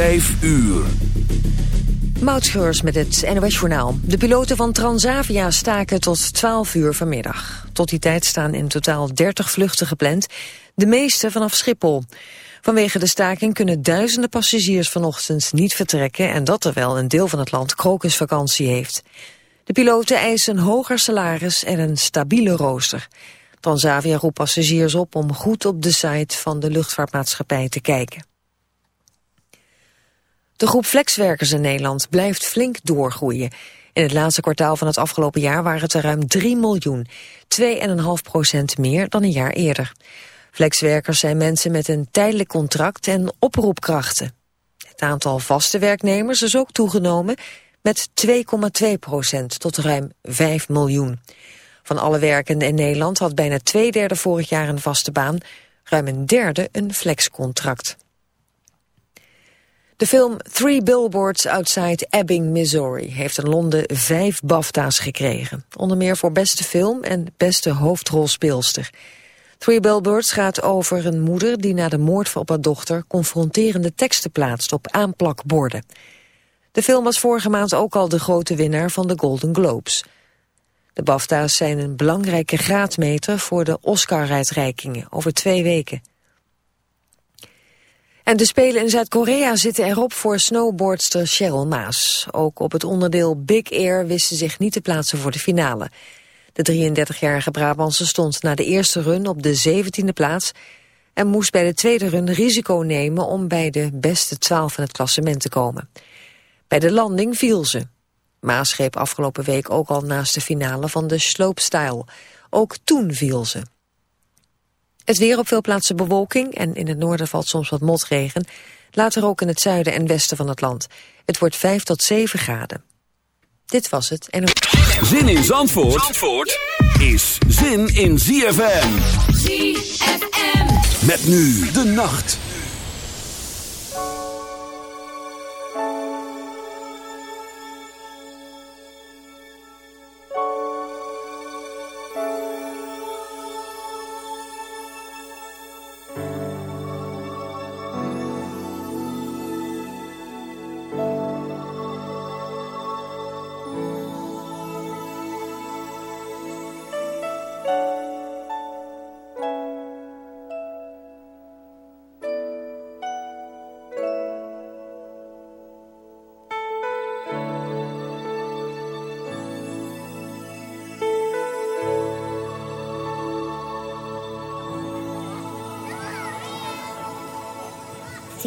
5 uur. Moutscheurs met het NOS Journaal. De piloten van Transavia staken tot 12 uur vanmiddag. Tot die tijd staan in totaal 30 vluchten gepland, de meeste vanaf Schiphol. Vanwege de staking kunnen duizenden passagiers vanochtend niet vertrekken... en dat terwijl een deel van het land krokusvakantie heeft. De piloten eisen hoger salaris en een stabiele rooster. Transavia roept passagiers op om goed op de site van de luchtvaartmaatschappij te kijken. De groep flexwerkers in Nederland blijft flink doorgroeien. In het laatste kwartaal van het afgelopen jaar waren het er ruim 3 miljoen, 2,5 procent meer dan een jaar eerder. Flexwerkers zijn mensen met een tijdelijk contract en oproepkrachten. Het aantal vaste werknemers is ook toegenomen met 2,2 procent tot ruim 5 miljoen. Van alle werkenden in Nederland had bijna twee derde vorig jaar een vaste baan, ruim een derde een flexcontract. De film Three Billboards Outside Ebbing, Missouri... heeft in Londen vijf BAFTA's gekregen. Onder meer voor beste film en beste hoofdrolspeelster. Three Billboards gaat over een moeder die na de moord op haar dochter... confronterende teksten plaatst op aanplakborden. De film was vorige maand ook al de grote winnaar van de Golden Globes. De BAFTA's zijn een belangrijke graadmeter voor de Oscar-uitreikingen over twee weken... En de Spelen in Zuid-Korea zitten erop voor snowboardster Cheryl Maas. Ook op het onderdeel Big Air wist ze zich niet te plaatsen voor de finale. De 33-jarige Brabantse stond na de eerste run op de 17e plaats... en moest bij de tweede run risico nemen om bij de beste 12 van het klassement te komen. Bij de landing viel ze. Maas greep afgelopen week ook al naast de finale van de slopestyle. Ook toen viel ze. Het weer op veel plaatsen bewolking en in het noorden valt soms wat motregen. Later ook in het zuiden en westen van het land. Het wordt 5 tot 7 graden. Dit was het. En... Zin in Zandvoort, Zandvoort is zin in ZFM. ZFM. Met nu de nacht.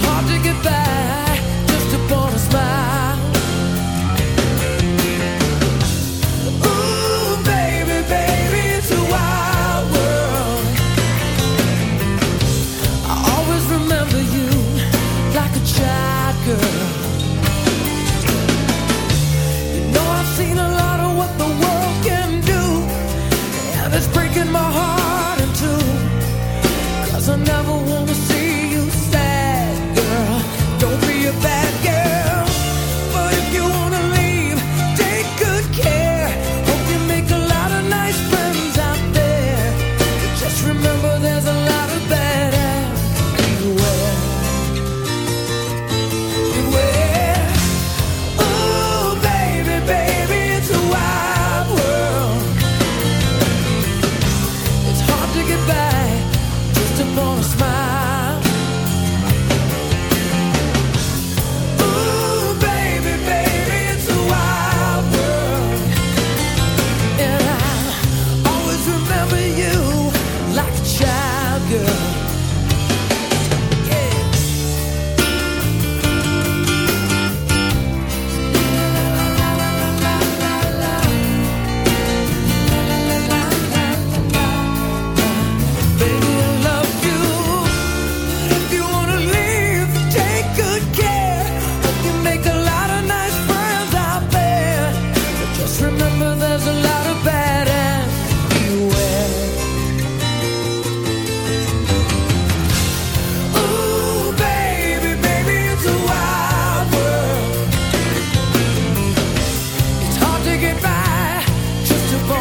hard to get back.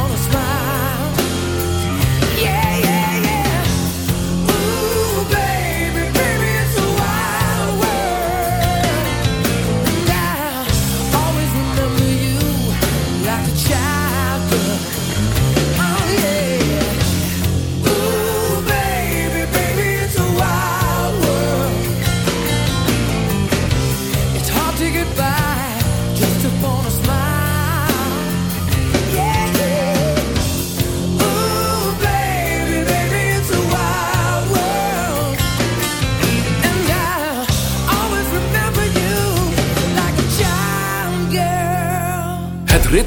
on a smile.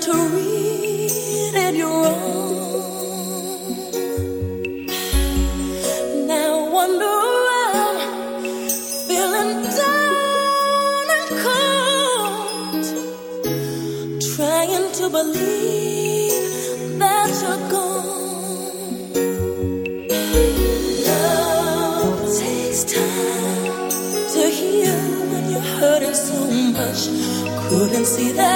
to read in your own. Now wonder I'm feeling down and cold, trying to believe that you're gone. Love takes time to heal when you're hurting so much. Couldn't see that.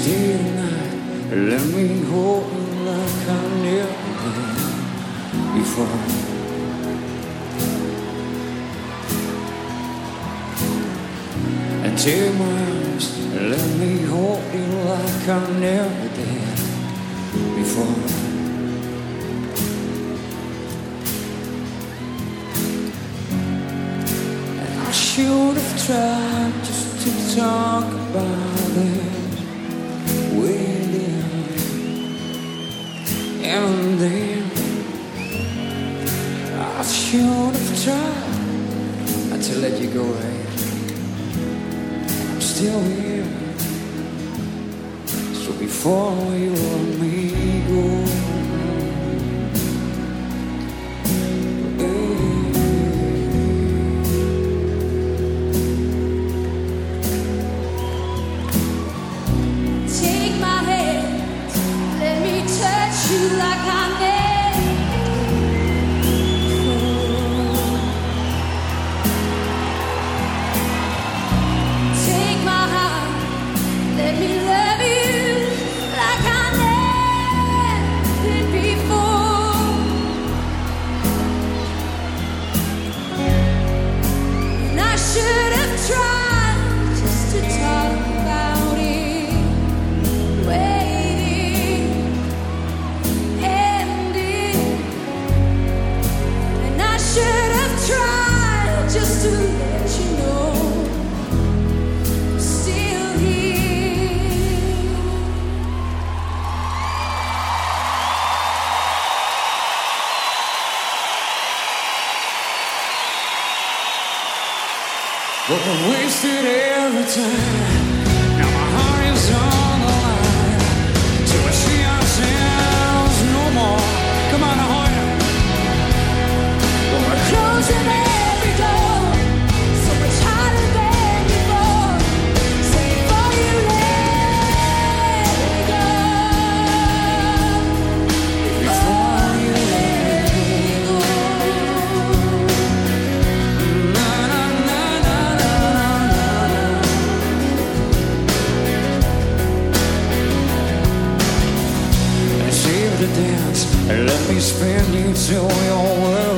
Stay tonight, let me hold you like I never did before. Take my arms, let me hold you like I never did before. And I should have tried just to talk about should have tried not to let you go ahead. I'm still here. So before you let me But I wasted every time. Now my heart is on. into your world.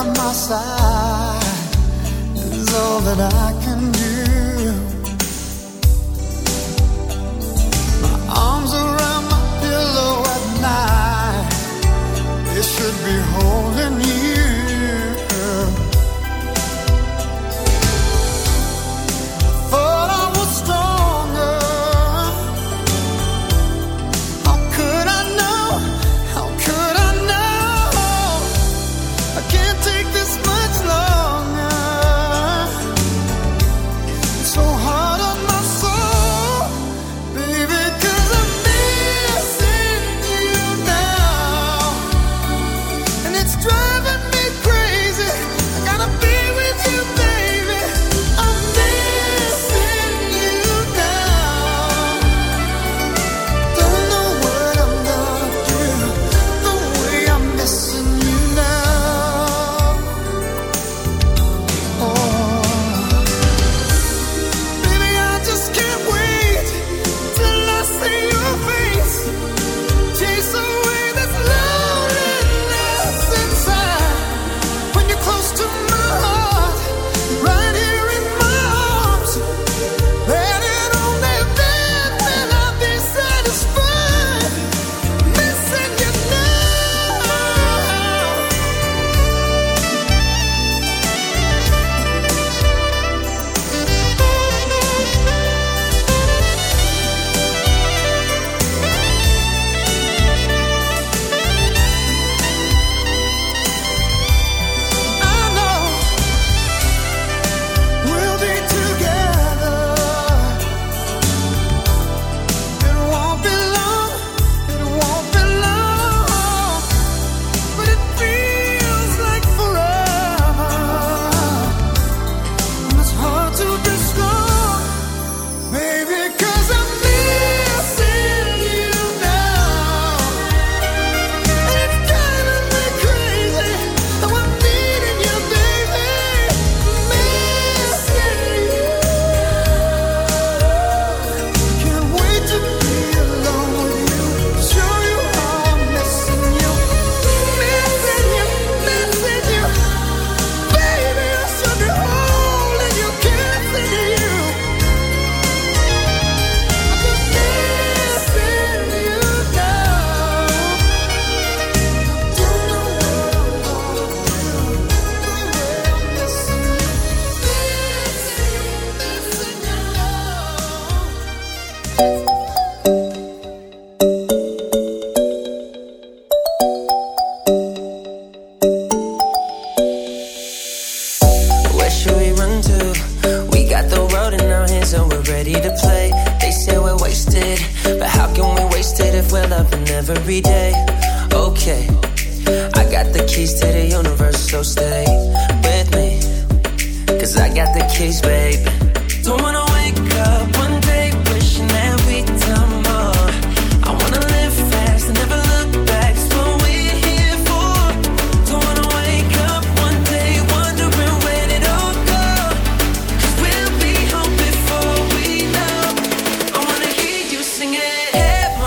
by my side is all that I can do. My arms around my pillow at night, It should be home.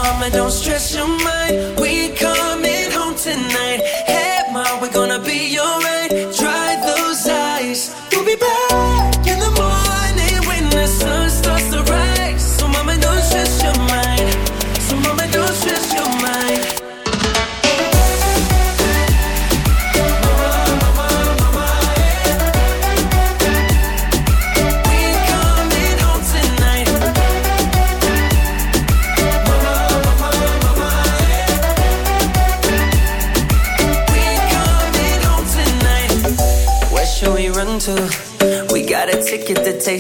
mama, don't stress your mind.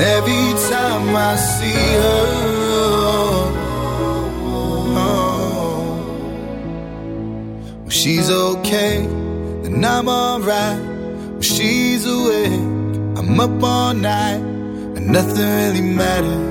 Every time I see her. Oh, when she's okay, then I'm alright. When she's awake, I'm up all night. And nothing really matters.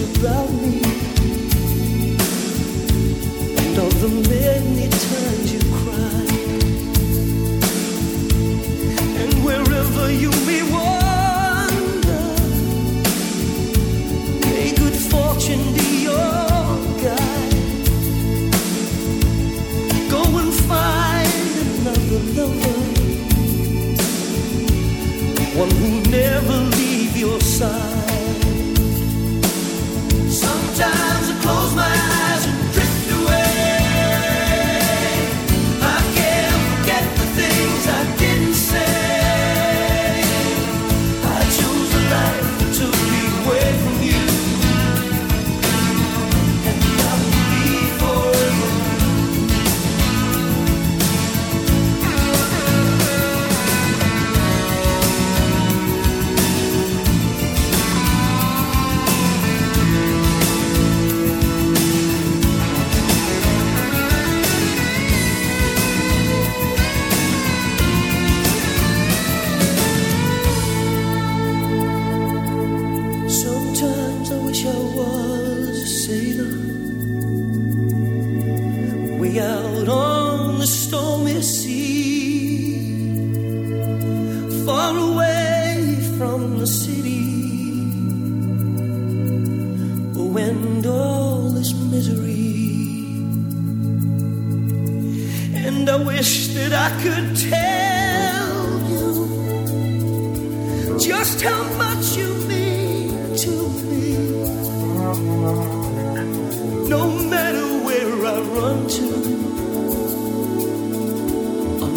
should love me.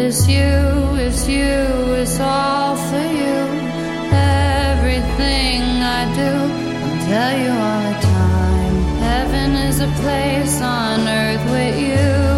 It's you, it's you, it's all for you. Everything I do, I'll tell you all the time. Heaven is a place on earth with you.